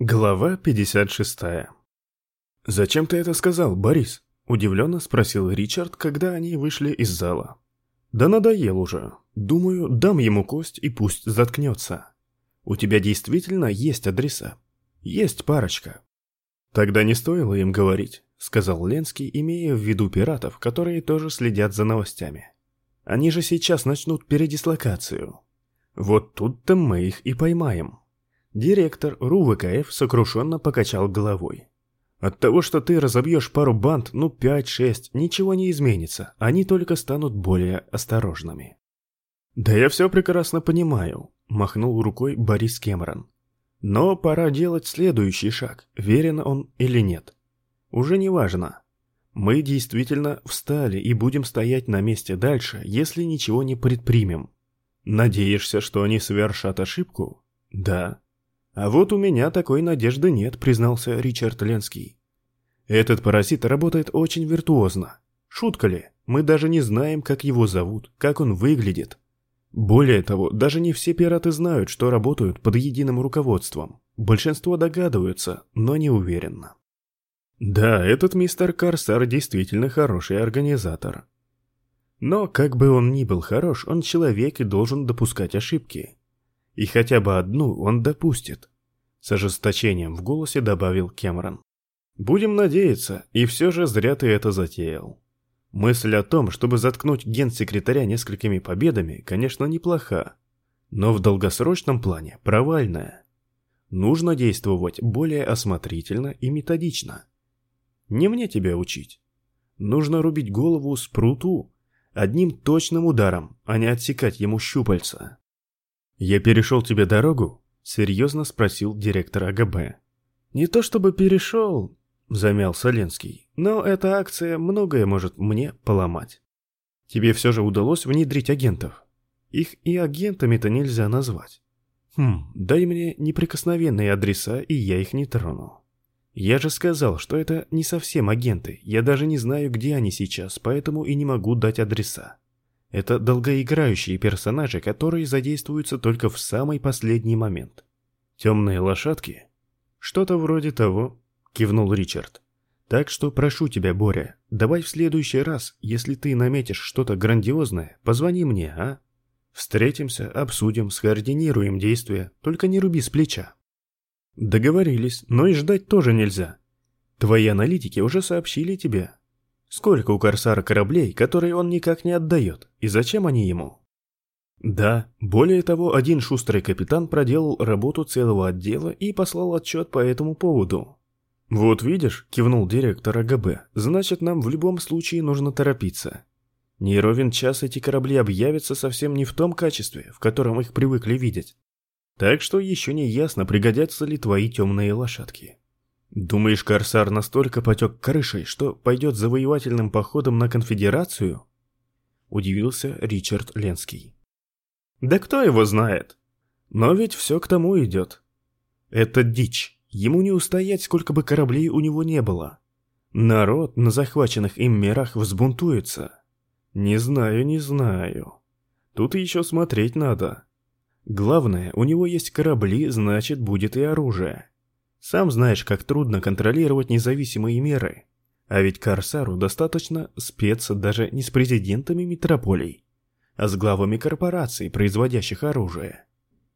Глава 56 «Зачем ты это сказал, Борис?» – удивленно спросил Ричард, когда они вышли из зала. «Да надоел уже. Думаю, дам ему кость и пусть заткнется. У тебя действительно есть адреса? Есть парочка». «Тогда не стоило им говорить», – сказал Ленский, имея в виду пиратов, которые тоже следят за новостями. «Они же сейчас начнут передислокацию. Вот тут-то мы их и поймаем». Директор РУВКФ сокрушенно покачал головой. От того, что ты разобьешь пару банд, ну 5-6, ничего не изменится, они только станут более осторожными. Да я все прекрасно понимаю, махнул рукой Борис Кемерон. Но пора делать следующий шаг, верен он или нет. Уже не важно. Мы действительно встали и будем стоять на месте дальше, если ничего не предпримем. Надеешься, что они совершат ошибку? Да. «А вот у меня такой надежды нет», — признался Ричард Ленский. «Этот паразит работает очень виртуозно. Шутка ли, мы даже не знаем, как его зовут, как он выглядит. Более того, даже не все пираты знают, что работают под единым руководством. Большинство догадываются, но не уверенно». Да, этот мистер Корсар действительно хороший организатор. Но, как бы он ни был хорош, он человек и должен допускать ошибки. И хотя бы одну он допустит. С ожесточением в голосе добавил Кемерон. Будем надеяться, и все же зря ты это затеял. Мысль о том, чтобы заткнуть генсекретаря несколькими победами, конечно, неплоха, но в долгосрочном плане провальная. Нужно действовать более осмотрительно и методично. Не мне тебя учить. Нужно рубить голову с пруту одним точным ударом, а не отсекать ему щупальца. «Я перешел тебе дорогу?» — серьезно спросил директор АГБ. «Не то чтобы перешел», — замялся Ленский, «но эта акция многое может мне поломать. Тебе все же удалось внедрить агентов. Их и агентами-то нельзя назвать. Хм, дай мне неприкосновенные адреса, и я их не трону. Я же сказал, что это не совсем агенты, я даже не знаю, где они сейчас, поэтому и не могу дать адреса. Это долгоиграющие персонажи, которые задействуются только в самый последний момент. Темные лошадки? Что-то вроде того, кивнул Ричард. Так что прошу тебя, Боря, давай в следующий раз, если ты наметишь что-то грандиозное, позвони мне, а? Встретимся, обсудим, скоординируем действия, только не руби с плеча. Договорились, но и ждать тоже нельзя. Твои аналитики уже сообщили тебе, Сколько у Корсара кораблей, которые он никак не отдает, и зачем они ему? Да, более того, один шустрый капитан проделал работу целого отдела и послал отчет по этому поводу. «Вот видишь», — кивнул директор АГБ, — «значит, нам в любом случае нужно торопиться. Не ровен час эти корабли объявятся совсем не в том качестве, в котором их привыкли видеть. Так что еще не ясно, пригодятся ли твои темные лошадки». Думаешь, Корсар настолько потек крышей, что пойдет завоевательным походом на конфедерацию? Удивился Ричард Ленский. Да кто его знает? Но ведь все к тому идет. Это дичь. Ему не устоять, сколько бы кораблей у него не было. Народ на захваченных им мирах взбунтуется. Не знаю, не знаю. Тут еще смотреть надо. Главное, у него есть корабли, значит, будет и оружие. Сам знаешь, как трудно контролировать независимые меры. А ведь Корсару достаточно спеться даже не с президентами метрополий, а с главами корпораций, производящих оружие.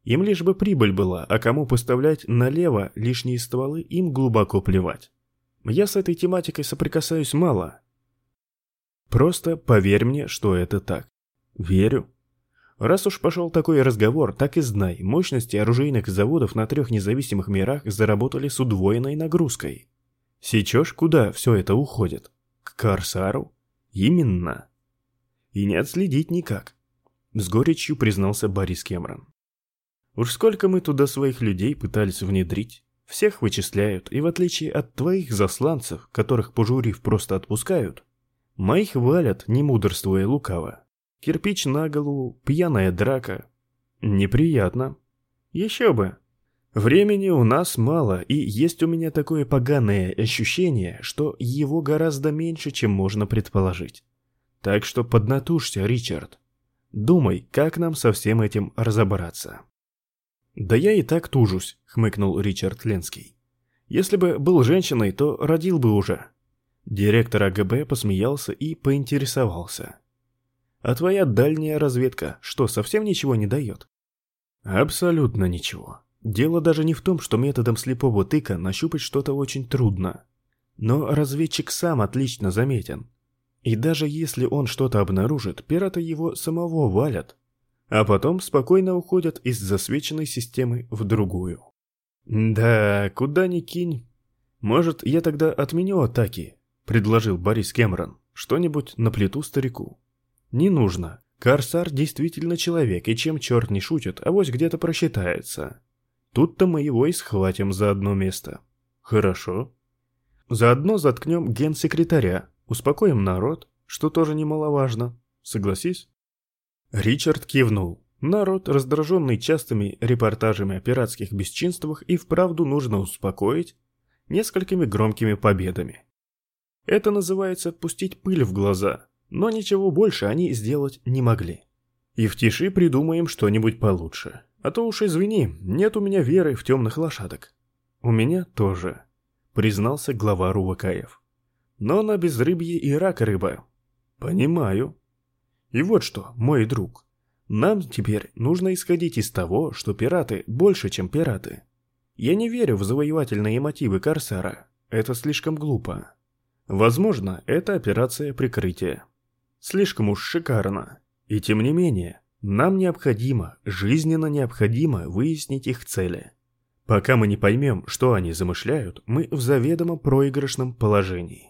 Им лишь бы прибыль была, а кому поставлять налево лишние стволы, им глубоко плевать. Я с этой тематикой соприкасаюсь мало. Просто поверь мне, что это так. Верю. Раз уж пошел такой разговор, так и знай, мощности оружейных заводов на трех независимых мирах заработали с удвоенной нагрузкой. Сечешь, куда все это уходит? К Корсару? Именно. И не отследить никак. С горечью признался Борис Кемрон. Уж сколько мы туда своих людей пытались внедрить. Всех вычисляют, и в отличие от твоих засланцев, которых пожурив просто отпускают, моих валят, не мудрствуя лукаво. Кирпич на голову, пьяная драка. Неприятно. Еще бы. Времени у нас мало, и есть у меня такое поганое ощущение, что его гораздо меньше, чем можно предположить. Так что поднатужься, Ричард. Думай, как нам со всем этим разобраться. «Да я и так тужусь», — хмыкнул Ричард Ленский. «Если бы был женщиной, то родил бы уже». Директор АГБ посмеялся и поинтересовался. «А твоя дальняя разведка что, совсем ничего не дает?» «Абсолютно ничего. Дело даже не в том, что методом слепого тыка нащупать что-то очень трудно. Но разведчик сам отлично заметен. И даже если он что-то обнаружит, пираты его самого валят, а потом спокойно уходят из засвеченной системы в другую. «Да, куда ни кинь. Может, я тогда отменю атаки?» — предложил Борис Кэмерон. «Что-нибудь на плиту старику». «Не нужно. Корсар действительно человек, и чем черт не шутит, авось где-то просчитается. Тут-то мы его и схватим за одно место». «Хорошо». «Заодно заткнем генсекретаря, успокоим народ, что тоже немаловажно. Согласись?» Ричард кивнул. Народ, раздраженный частыми репортажами о пиратских бесчинствах, и вправду нужно успокоить несколькими громкими победами. Это называется пустить пыль в глаза, но ничего больше они сделать не могли. И в тиши придумаем что-нибудь получше. А то уж извини, нет у меня веры в темных лошадок. У меня тоже, признался глава Рувакаев. Но на безрыбье и рак рыба. Понимаю, и вот что, мой друг, нам теперь нужно исходить из того, что пираты больше, чем пираты. Я не верю в завоевательные мотивы Корсара, это слишком глупо. Возможно, это операция прикрытия. Слишком уж шикарно. И тем не менее, нам необходимо, жизненно необходимо выяснить их цели. Пока мы не поймем, что они замышляют, мы в заведомо проигрышном положении.